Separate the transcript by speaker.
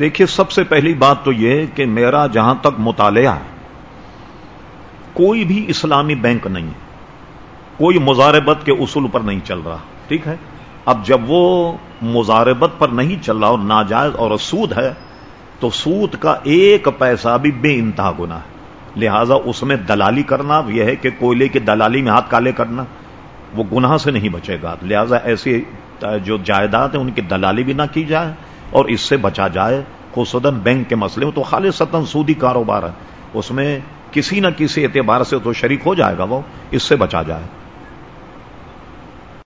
Speaker 1: دیکھیے، سب سے پہلی بات تو یہ کہ میرا جہاں تک مطالعہ ہے، کوئی بھی اسلامی بینک نہیں ہے۔ کوئی مزاربت کے اصول پر نہیں چل رہا، ٹھیک ہے؟ اب جب وہ مزاربت پر نہیں چل رہا اور ناجائز اور سود ہے، تو سود کا ایک پیسہ بھی بے انتہا گنا ہے۔ لہذا اس میں دلالی کرنا، یہ ہے کہ کوئلے کی دلالی میں ہاتھ کالے کرنا، وہ گناہ سے نہیں بچے گا۔ لہذا ایسی جو جائیداد ہیں، ان کی دلالی بھی نہ کی جائے۔ اور اس سے بچا جائے خصوصاً بینک کے مسئلے میں تو خالص ستن سودی کاروبار ہے۔ اس میں کسی نہ کسی اعتبار سے تو شریک ہو جائے گا وہ، اس سے بچا جائے۔